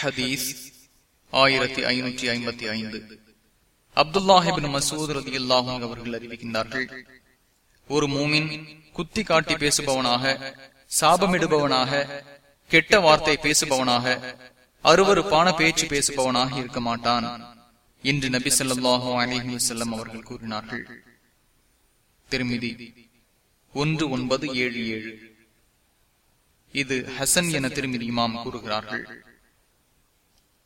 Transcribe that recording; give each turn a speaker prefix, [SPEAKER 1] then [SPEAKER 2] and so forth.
[SPEAKER 1] ஹதீஸ் ஆயிரத்தி ஐநூற்றி ஐம்பத்தி ஐந்து. அப்துல்லாஹிபின் மசூத் ரதி அல்லாஹும் அவர்கள் அறிவிக்கின்றார்கள் ஒரு மூமின் குத்தி காட்டி பேசுபவனாக சாபமிடுபவனாக கெட்ட வார்த்தை பேசுபவனாக அருவருப்பான பேச்சு பேசுபவனாக இருக்க மாட்டான் என்று நபி சொல்லாஹு அலிஹி வசல்லம் அவர்கள் கூறினார்கள். திருமிதி ஒன்று ஒன்பது ஏழு ஏழு. இது ஹசன் என திருமதி இமாம் கூறுகிறார்கள்.